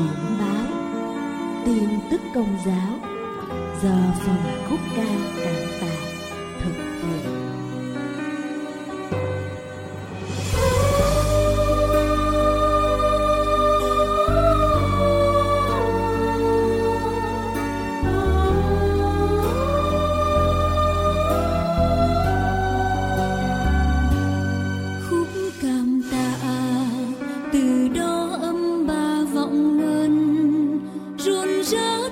điểm báo tin tức công giáo giờ phòng khúc ca cảm tạ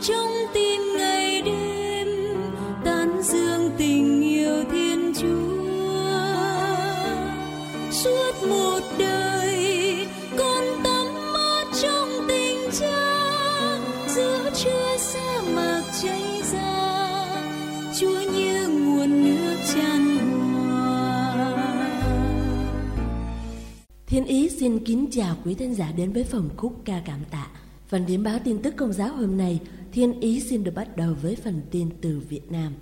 trong tim ngày đêm tán dương tình yêu thiên chúa. Suốt một đời con tắm mát trong tình cha giữa trưa sa mạc cháy ra. Chúa như nguồn nước tràn hòa Thiên Ý xin kính chào quý thân giả đến với phòng khúc ca cảm tạ. Phần điểm báo tin tức công giáo hôm nay, Thiên Ý xin được bắt đầu với phần tin từ Việt Nam.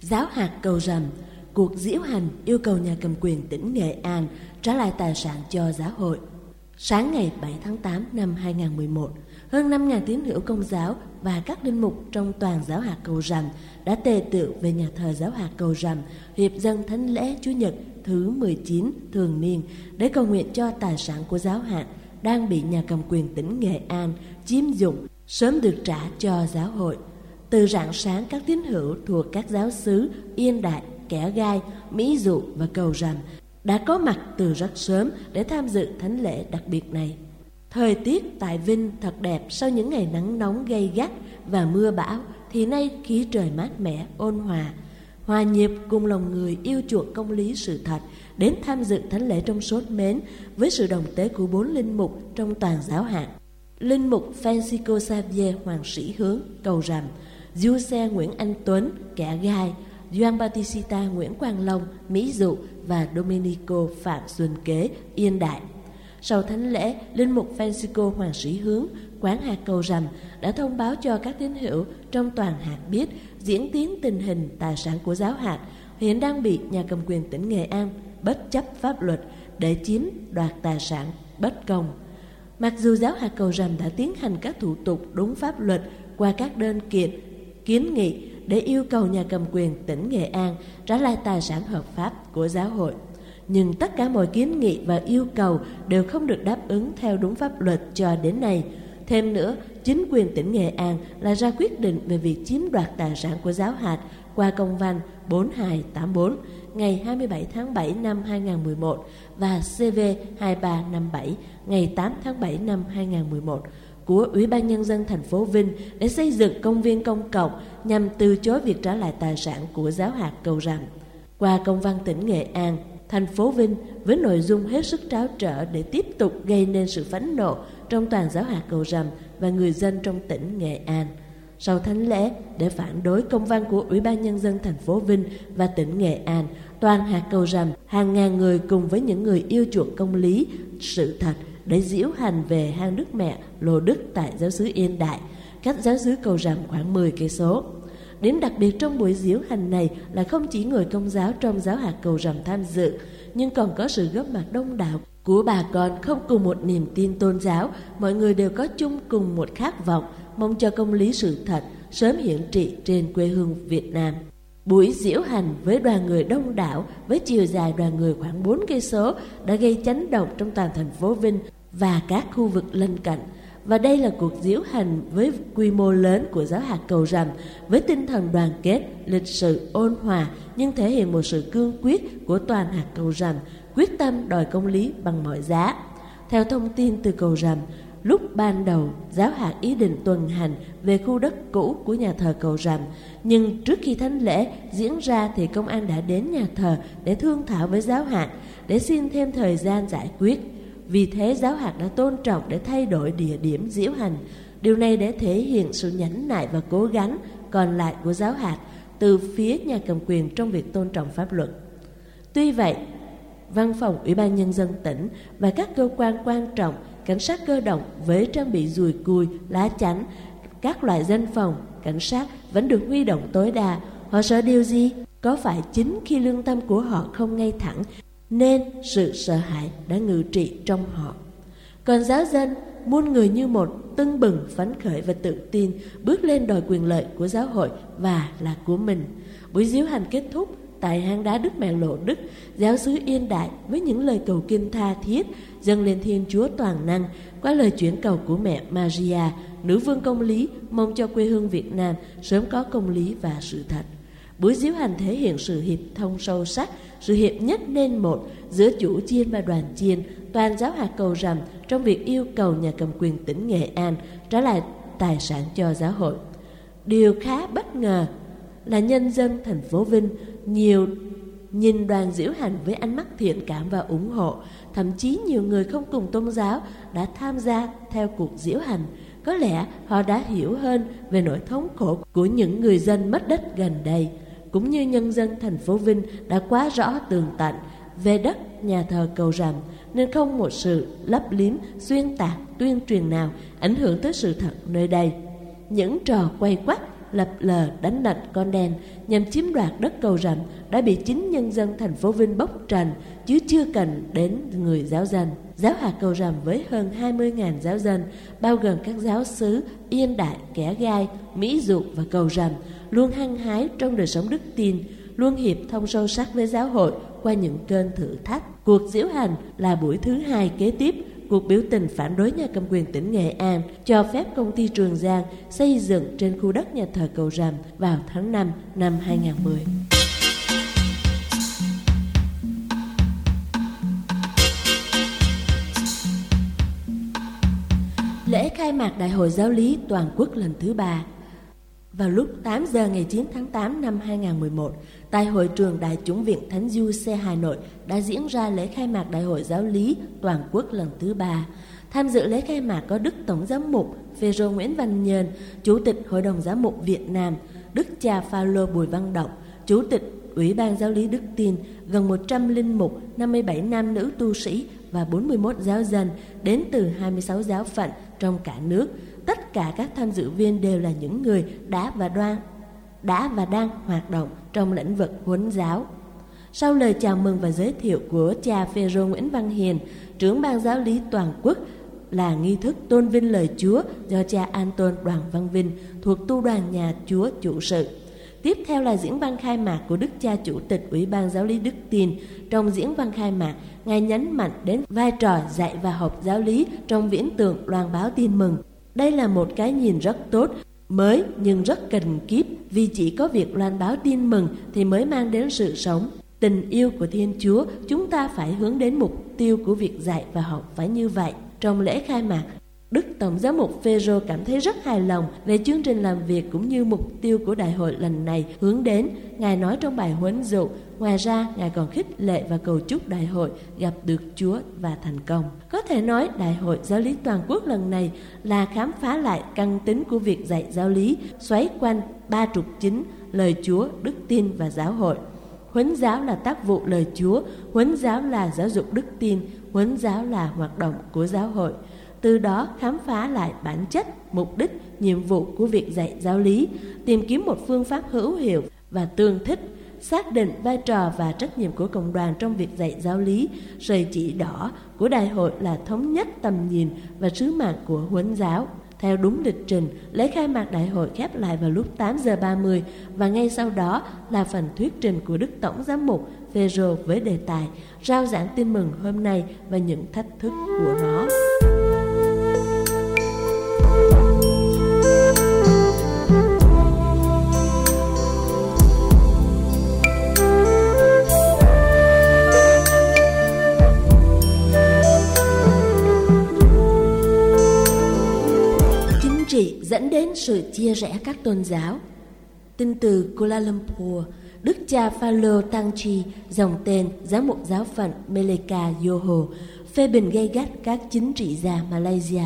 Giáo hạt cầu rằm, cuộc diễu hành yêu cầu nhà cầm quyền tỉnh Nghệ An trả lại tài sản cho giáo hội. Sáng ngày 7 tháng 8 năm 2011, hơn 5.000 tín hữu công giáo và các linh mục trong toàn giáo hạt cầu rằm đã tề tựu về nhà thờ giáo hạt cầu rằm hiệp dân thánh lễ Chúa Nhật thứ 19 thường niên để cầu nguyện cho tài sản của giáo hạt đang bị nhà cầm quyền tỉnh Nghệ An chiếm dụng sớm được trả cho giáo hội. Từ rạng sáng các tín hữu thuộc các giáo xứ Yên Đại, Kẻ Gai, Mỹ Dụ và Cầu Rằm đã có mặt từ rất sớm để tham dự thánh lễ đặc biệt này. Thời tiết tại Vinh thật đẹp sau những ngày nắng nóng gay gắt và mưa bão thì nay khí trời mát mẻ, ôn hòa. Hòa nhịp cùng lòng người yêu chuộng công lý sự thật đến tham dự thánh lễ trong sốt mến với sự đồng tế của bốn linh mục trong toàn giáo hạt. Linh mục Francisco Xavier Hoàng Sĩ Hướng, Cầu Rằm, Du Xe Nguyễn Anh Tuấn, Kẻ Gai, Doan Batista Nguyễn Quang Long, Mỹ Dụ và Domenico Phạm Xuân Kế, Yên Đại. Sau thánh lễ, Linh mục Francisco Hoàng Sĩ Hướng, quán hạt cầu rằm đã thông báo cho các tín hữu trong toàn hạt biết diễn tiến tình hình tài sản của giáo hạt hiện đang bị nhà cầm quyền tỉnh Nghệ An bất chấp pháp luật để chiếm đoạt tài sản bất công. Mặc dù giáo hạt cầu rằm đã tiến hành các thủ tục đúng pháp luật qua các đơn kiện, kiến nghị để yêu cầu nhà cầm quyền tỉnh Nghệ An trả lại tài sản hợp pháp của giáo hội. Nhưng tất cả mọi kiến nghị và yêu cầu đều không được đáp ứng theo đúng pháp luật cho đến nay. Thêm nữa, chính quyền tỉnh Nghệ An là ra quyết định về việc chiếm đoạt tài sản của giáo hạt qua công văn 4284 ngày 27 tháng 7 năm 2011 và CV 2357 ngày 8 tháng 7 năm 2011 của Ủy ban Nhân dân thành phố Vinh để xây dựng công viên công cộng nhằm từ chối việc trả lại tài sản của giáo hạt cầu rằm. Qua công văn tỉnh Nghệ An, thành phố Vinh với nội dung hết sức tráo trở để tiếp tục gây nên sự phẫn nộ trong toàn giáo hạt cầu rằm và người dân trong tỉnh Nghệ An. Sau thánh lễ, để phản đối công văn của Ủy ban Nhân dân thành phố Vinh và tỉnh Nghệ An, toàn hạt cầu rằm, hàng ngàn người cùng với những người yêu chuộng công lý, sự thật để diễu hành về hang Đức Mẹ Lô Đức tại giáo xứ Yên Đại, cách giáo xứ cầu rằm khoảng 10 cây số. Điểm đặc biệt trong buổi diễu hành này là không chỉ người công giáo trong giáo hạt cầu rằm tham dự, nhưng còn có sự góp mặt đông đảo của bà con không cùng một niềm tin tôn giáo, mọi người đều có chung cùng một khát vọng, mong cho công lý sự thật sớm hiển trị trên quê hương Việt Nam. Buổi diễu hành với đoàn người đông đảo với chiều dài đoàn người khoảng 4 cây số đã gây chấn động trong toàn thành phố Vinh và các khu vực lân cận. Và đây là cuộc diễu hành với quy mô lớn của giáo hạt cầu rằm với tinh thần đoàn kết, lịch sự, ôn hòa nhưng thể hiện một sự cương quyết của toàn hạt cầu rằm quyết tâm đòi công lý bằng mọi giá. Theo thông tin từ cầu rằm, lúc ban đầu giáo hạt ý định tuần hành về khu đất cũ của nhà thờ cầu rằm, nhưng trước khi thánh lễ diễn ra thì công an đã đến nhà thờ để thương thảo với giáo hạt để xin thêm thời gian giải quyết. Vì thế giáo hạt đã tôn trọng để thay đổi địa điểm diễu hành. Điều này để thể hiện sự nhẫn nại và cố gắng còn lại của giáo hạt từ phía nhà cầm quyền trong việc tôn trọng pháp luật. Tuy vậy, Văn phòng Ủy ban Nhân dân tỉnh và các cơ quan quan trọng, cảnh sát cơ động với trang bị dùi cùi, lá chắn, các loại dân phòng, cảnh sát vẫn được huy động tối đa. Họ sợ điều gì? Có phải chính khi lương tâm của họ không ngay thẳng nên sự sợ hãi đã ngự trị trong họ. Còn giáo dân, muôn người như một tưng bừng phấn khởi và tự tin bước lên đòi quyền lợi của giáo hội và là của mình. Buổi diễu hành kết thúc tại hang đá Đức Mẹ Lộ Đức, giáo sứ Yên Đại với những lời cầu kinh tha thiết dâng lên Thiên Chúa toàn năng qua lời chuyển cầu của mẹ Maria, nữ vương công lý mong cho quê hương Việt Nam sớm có công lý và sự thật. Buổi diếu hành thể hiện sự hiệp thông sâu sắc, sự hiệp nhất nên một giữa chủ chiên và đoàn chiên, toàn giáo hạt cầu rằm trong việc yêu cầu nhà cầm quyền tỉnh Nghệ An trả lại tài sản cho giáo hội. Điều khá bất ngờ là nhân dân thành phố Vinh nhiều nhìn đoàn diễu hành với ánh mắt thiện cảm và ủng hộ. Thậm chí nhiều người không cùng tôn giáo đã tham gia theo cuộc diễu hành. Có lẽ họ đã hiểu hơn về nỗi thống khổ của những người dân mất đất gần đây, cũng như nhân dân thành phố Vinh đã quá rõ tường tận về đất nhà thờ cầu rằm, nên không một sự lấp liếm, xuyên tạc, tuyên truyền nào ảnh hưởng tới sự thật nơi đây. Những trò quay quắt lập lờ đánh lật con đen nhằm chiếm đoạt đất cầu rậm đã bị chính nhân dân thành phố Vinh bốc trần chứ chưa cần đến người giáo dân. Giáo hạt cầu rằm với hơn 20.000 giáo dân bao gồm các giáo sứ Yên Đại, Kẻ Gai, Mỹ Dục và cầu rằm luôn hăng hái trong đời sống đức tin, luôn hiệp thông sâu sắc với giáo hội qua những cơn thử thách. Cuộc diễu hành là buổi thứ hai kế tiếp cuộc biểu tình phản đối nhà cầm quyền tỉnh Nghệ An cho phép công ty Trường Giang xây dựng trên khu đất nhà thờ Cầu Ràm vào tháng 5 năm 2010. Lễ khai mạc Đại hội Giáo lý Toàn quốc lần thứ ba vào lúc 8 giờ ngày 9 tháng 8 năm 2011, tại hội trường Đại chúng viện Thánh Du Xe Hà Nội đã diễn ra lễ khai mạc Đại hội Giáo lý Toàn quốc lần thứ ba. Tham dự lễ khai mạc có Đức Tổng giám mục Phêrô Nguyễn Văn Nhơn, Chủ tịch Hội đồng Giám mục Việt Nam, Đức cha Phaolô Bùi Văn Động, Chủ tịch Ủy ban Giáo lý Đức Tin, gần 100 linh mục, 57 nam nữ tu sĩ và 41 giáo dân đến từ 26 giáo phận trong cả nước – tất cả các tham dự viên đều là những người đã và đoan đã và đang hoạt động trong lĩnh vực huấn giáo. Sau lời chào mừng và giới thiệu của cha Phêrô Nguyễn Văn Hiền, trưởng ban giáo lý toàn quốc là nghi thức tôn vinh lời Chúa do cha Anton Đoàn Văn Vinh thuộc tu đoàn nhà Chúa chủ sự. Tiếp theo là diễn văn khai mạc của Đức cha Chủ tịch Ủy ban Giáo lý Đức Tin. Trong diễn văn khai mạc, Ngài nhấn mạnh đến vai trò dạy và học giáo lý trong viễn tượng loan báo tin mừng đây là một cái nhìn rất tốt, mới nhưng rất cần kiếp vì chỉ có việc loan báo tin mừng thì mới mang đến sự sống. Tình yêu của Thiên Chúa, chúng ta phải hướng đến mục tiêu của việc dạy và học phải như vậy. Trong lễ khai mạc, Đức Tổng giám mục Phêrô cảm thấy rất hài lòng về chương trình làm việc cũng như mục tiêu của đại hội lần này hướng đến. Ngài nói trong bài huấn dụ, ngoài ra Ngài còn khích lệ và cầu chúc đại hội gặp được Chúa và thành công. Có thể nói đại hội giáo lý toàn quốc lần này là khám phá lại căn tính của việc dạy giáo lý xoáy quanh ba trục chính lời Chúa, đức tin và giáo hội. Huấn giáo là tác vụ lời Chúa, huấn giáo là giáo dục đức tin, huấn giáo là hoạt động của giáo hội từ đó khám phá lại bản chất, mục đích, nhiệm vụ của việc dạy giáo lý, tìm kiếm một phương pháp hữu hiệu và tương thích, xác định vai trò và trách nhiệm của cộng đoàn trong việc dạy giáo lý, sợi chỉ đỏ của đại hội là thống nhất tầm nhìn và sứ mạng của huấn giáo. Theo đúng lịch trình, lễ khai mạc đại hội khép lại vào lúc 8 giờ 30 và ngay sau đó là phần thuyết trình của Đức Tổng Giám mục Phêrô với đề tài Rao giảng tin mừng hôm nay và những thách thức của nó. Sự chia rẽ các tôn giáo. Tin từ Kuala Lumpur, Đức cha Phaolô Tăng Chi, dòng tên giám mục giáo phận Melaka Yoho, phê bình gay gắt các chính trị gia Malaysia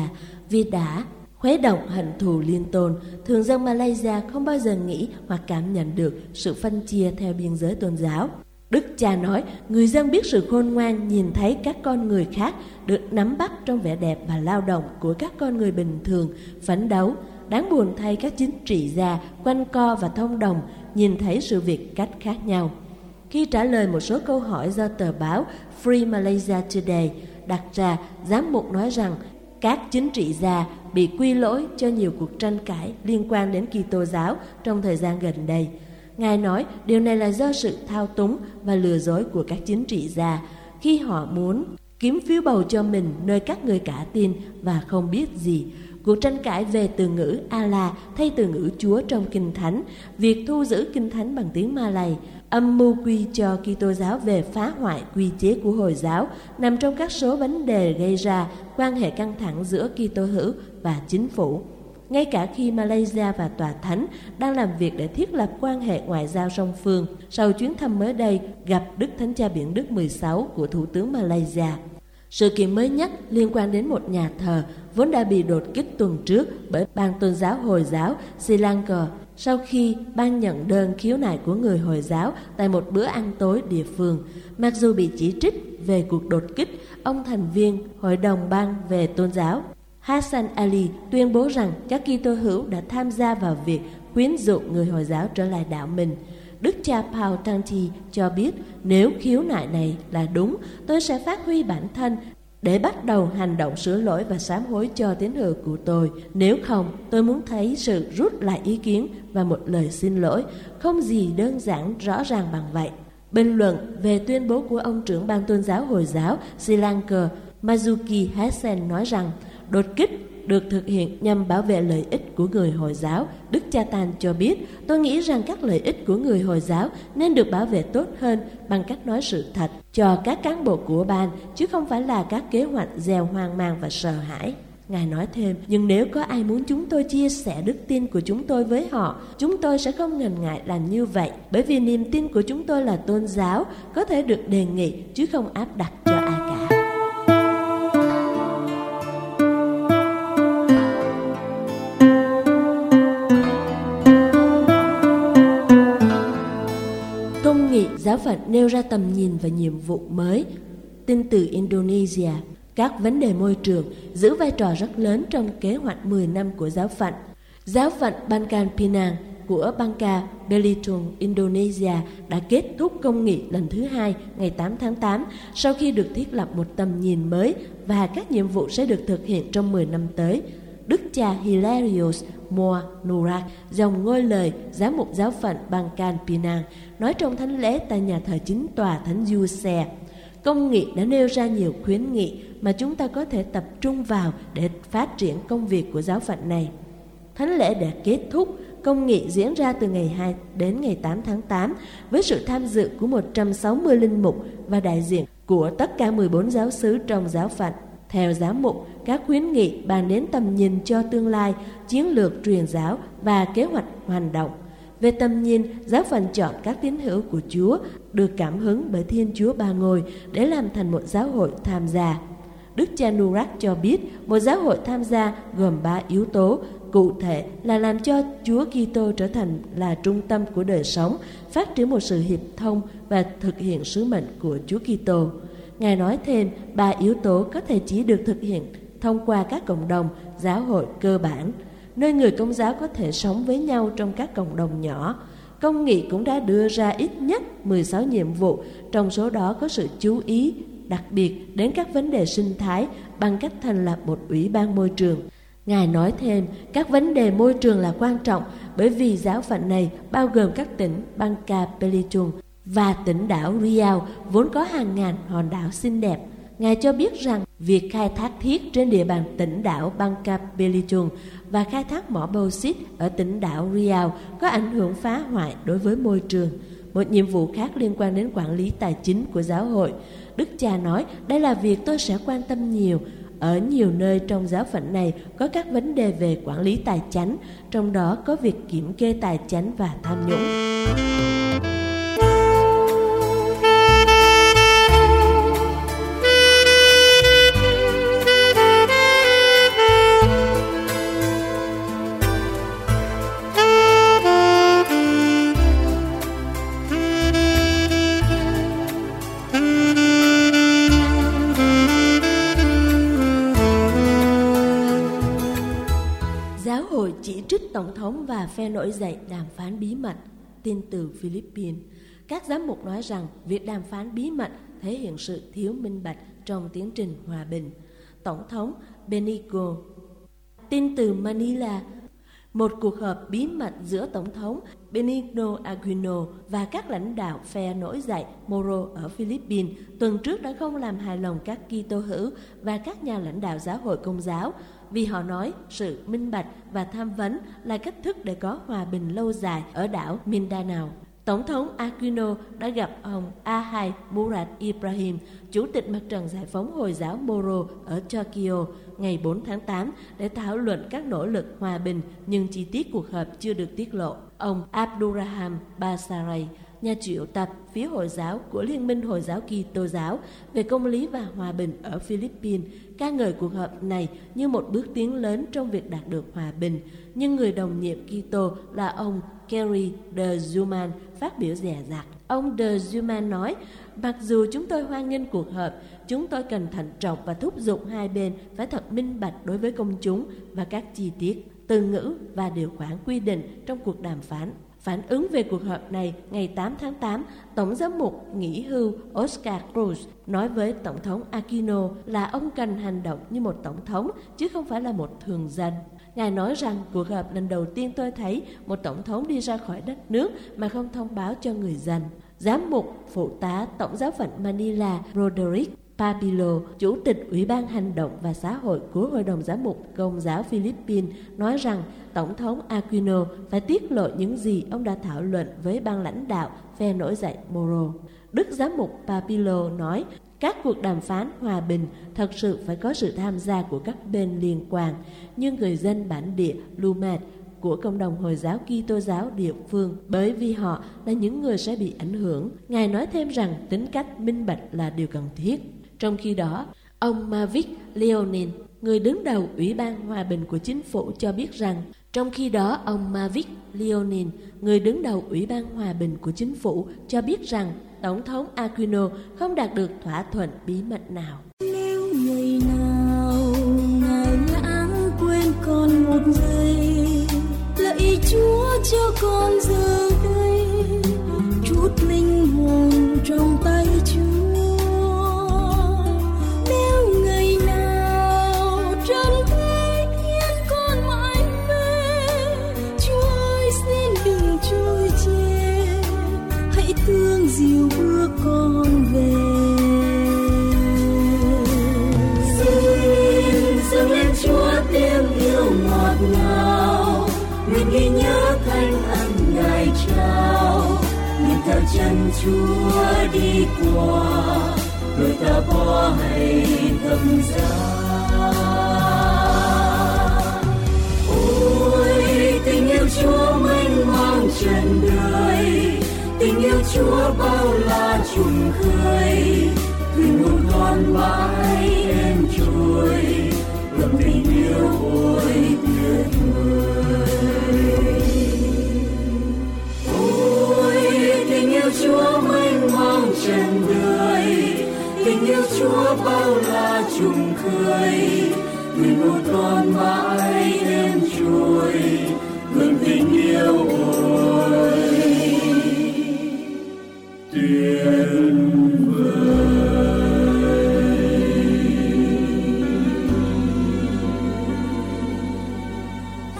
vì đã khuấy động hận thù liên tôn. Thường dân Malaysia không bao giờ nghĩ hoặc cảm nhận được sự phân chia theo biên giới tôn giáo. Đức cha nói, người dân biết sự khôn ngoan nhìn thấy các con người khác được nắm bắt trong vẻ đẹp và lao động của các con người bình thường, phấn đấu, Đáng buồn thay các chính trị gia quanh co và thông đồng nhìn thấy sự việc cách khác nhau. Khi trả lời một số câu hỏi do tờ báo Free Malaysia Today đặt ra, giám mục nói rằng các chính trị gia bị quy lỗi cho nhiều cuộc tranh cãi liên quan đến Kitô giáo trong thời gian gần đây. Ngài nói điều này là do sự thao túng và lừa dối của các chính trị gia khi họ muốn kiếm phiếu bầu cho mình nơi các người cả tin và không biết gì. Cuộc tranh cãi về từ ngữ Allah thay từ ngữ Chúa trong Kinh Thánh, việc thu giữ Kinh Thánh bằng tiếng Malay, âm mưu quy cho Kitô giáo về phá hoại quy chế của Hồi giáo nằm trong các số vấn đề gây ra quan hệ căng thẳng giữa Kitô hữu và chính phủ. Ngay cả khi Malaysia và Tòa Thánh đang làm việc để thiết lập quan hệ ngoại giao song phương sau chuyến thăm mới đây gặp Đức Thánh Cha Biển Đức 16 của Thủ tướng Malaysia. Sự kiện mới nhất liên quan đến một nhà thờ vốn đã bị đột kích tuần trước bởi ban tôn giáo Hồi giáo Sri Lanka sau khi ban nhận đơn khiếu nại của người Hồi giáo tại một bữa ăn tối địa phương. Mặc dù bị chỉ trích về cuộc đột kích, ông thành viên Hội đồng bang về tôn giáo Hassan Ali tuyên bố rằng các Kitô hữu đã tham gia vào việc khuyến dụ người Hồi giáo trở lại đạo mình. Đức cha Paul Tanti cho biết nếu khiếu nại này là đúng, tôi sẽ phát huy bản thân để bắt đầu hành động sửa lỗi và sám hối cho tín hữu của tôi. Nếu không, tôi muốn thấy sự rút lại ý kiến và một lời xin lỗi, không gì đơn giản rõ ràng bằng vậy. Bình luận về tuyên bố của ông trưởng ban tôn giáo Hồi giáo Sri Lanka Mazuki Hassan nói rằng đột kích được thực hiện nhằm bảo vệ lợi ích của người Hồi giáo. Đức Cha Tan cho biết, tôi nghĩ rằng các lợi ích của người Hồi giáo nên được bảo vệ tốt hơn bằng cách nói sự thật cho các cán bộ của ban, chứ không phải là các kế hoạch gieo hoang mang và sợ hãi. Ngài nói thêm, nhưng nếu có ai muốn chúng tôi chia sẻ đức tin của chúng tôi với họ, chúng tôi sẽ không ngần ngại làm như vậy, bởi vì niềm tin của chúng tôi là tôn giáo, có thể được đề nghị chứ không áp đặt cho ai giáo phận nêu ra tầm nhìn và nhiệm vụ mới. Tin từ Indonesia, các vấn đề môi trường giữ vai trò rất lớn trong kế hoạch 10 năm của giáo phận. Giáo phận Bangkan Pinang của Bangka Belitung, Indonesia đã kết thúc công nghị lần thứ hai ngày 8 tháng 8 sau khi được thiết lập một tầm nhìn mới và các nhiệm vụ sẽ được thực hiện trong 10 năm tới. Đức cha Hilarius Moa Nurak, dòng ngôi lời giám mục giáo phận Bangka Pinang, nói trong thánh lễ tại nhà thờ chính tòa Thánh Du Xe. Công nghị đã nêu ra nhiều khuyến nghị mà chúng ta có thể tập trung vào để phát triển công việc của giáo phận này. Thánh lễ đã kết thúc, công nghị diễn ra từ ngày 2 đến ngày 8 tháng 8 với sự tham dự của 160 linh mục và đại diện của tất cả 14 giáo sứ trong giáo phận. Theo giám mục, các khuyến nghị bàn đến tầm nhìn cho tương lai, chiến lược truyền giáo và kế hoạch hành động. Về tầm nhìn, giáo phận chọn các tín hữu của Chúa được cảm hứng bởi Thiên Chúa Ba Ngôi để làm thành một giáo hội tham gia. Đức cha Nurak cho biết một giáo hội tham gia gồm ba yếu tố, cụ thể là làm cho Chúa Kitô trở thành là trung tâm của đời sống, phát triển một sự hiệp thông và thực hiện sứ mệnh của Chúa Kitô. Ngài nói thêm, ba yếu tố có thể chỉ được thực hiện thông qua các cộng đồng giáo hội cơ bản, nơi người công giáo có thể sống với nhau trong các cộng đồng nhỏ. Công nghị cũng đã đưa ra ít nhất 16 nhiệm vụ, trong số đó có sự chú ý đặc biệt đến các vấn đề sinh thái bằng cách thành lập một ủy ban môi trường. Ngài nói thêm, các vấn đề môi trường là quan trọng bởi vì giáo phận này bao gồm các tỉnh Bangka Pelichung, và tỉnh đảo Riau vốn có hàng ngàn hòn đảo xinh đẹp. Ngài cho biết rằng việc khai thác thiết trên địa bàn tỉnh đảo Bangka Belitung và khai thác mỏ bauxit ở tỉnh đảo Riau có ảnh hưởng phá hoại đối với môi trường. Một nhiệm vụ khác liên quan đến quản lý tài chính của giáo hội. Đức cha nói đây là việc tôi sẽ quan tâm nhiều. Ở nhiều nơi trong giáo phận này có các vấn đề về quản lý tài chánh, trong đó có việc kiểm kê tài chánh và tham nhũng. Phe nổi dậy đàm phán bí mật, tin từ Philippines. Các giám mục nói rằng việc đàm phán bí mật thể hiện sự thiếu minh bạch trong tiến trình hòa bình. Tổng thống Benigo. Tin từ Manila, một cuộc họp bí mật giữa Tổng thống Benigno Aquino và các lãnh đạo phe nổi dậy Moro ở Philippines tuần trước đã không làm hài lòng các Kitô hữu và các nhà lãnh đạo giáo hội công giáo vì họ nói sự minh bạch và tham vấn là cách thức để có hòa bình lâu dài ở đảo Mindanao. Tổng thống Aquino đã gặp ông Ahai Murad Ibrahim, Chủ tịch Mặt trận Giải phóng Hồi giáo Moro ở Tokyo ngày 4 tháng 8 để thảo luận các nỗ lực hòa bình nhưng chi tiết cuộc họp chưa được tiết lộ. Ông Abdurraham Basaray, nhà triệu tập phía Hồi giáo của Liên minh Hồi giáo Kitô giáo về công lý và hòa bình ở Philippines, ca ngợi cuộc họp này như một bước tiến lớn trong việc đạt được hòa bình. Nhưng người đồng nhiệm Kitô là ông Kerry de Zuman phát biểu dè dặt. Ông de Zuman nói, mặc dù chúng tôi hoan nghênh cuộc họp, chúng tôi cần thận trọng và thúc giục hai bên phải thật minh bạch đối với công chúng và các chi tiết, từ ngữ và điều khoản quy định trong cuộc đàm phán. Phản ứng về cuộc họp này, ngày 8 tháng 8, Tổng giám mục nghỉ hưu Oscar Cruz nói với Tổng thống Aquino là ông cần hành động như một tổng thống chứ không phải là một thường dân. Ngài nói rằng cuộc họp lần đầu tiên tôi thấy một tổng thống đi ra khỏi đất nước mà không thông báo cho người dân. Giám mục phụ tá Tổng giáo phận Manila Roderick Papilo, Chủ tịch Ủy ban Hành động và Xã hội của Hội đồng Giám mục Công giáo Philippines, nói rằng Tổng thống Aquino phải tiết lộ những gì ông đã thảo luận với ban lãnh đạo phe nổi dậy Moro. Đức Giám mục Papilo nói các cuộc đàm phán hòa bình thật sự phải có sự tham gia của các bên liên quan, nhưng người dân bản địa Lumet của cộng đồng Hồi giáo Kitô giáo địa phương bởi vì họ là những người sẽ bị ảnh hưởng. Ngài nói thêm rằng tính cách minh bạch là điều cần thiết. Trong khi đó, ông Mavic Leonin, người đứng đầu Ủy ban Hòa bình của chính phủ cho biết rằng trong khi đó, ông Mavic Leonin, người đứng đầu Ủy ban Hòa bình của chính phủ, cho biết rằng Tổng thống Aquino không đạt được thỏa thuận bí mật nào. Nếu ngày nào ngài lãng quên con một giây, lạy Chúa cho con giờ đây chút linh hồn trong tay Chúa. Chân Chúa đi qua đôi ta bỏ hay thầm giá. Ôi, tình yêu Chúa mênh mang trần đời tình yêu Chúa bao la trùng khơi.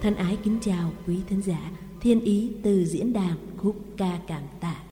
Thân ái kính chào quý thính giả, thiên ý từ diễn đàn khúc ca cảm tạ.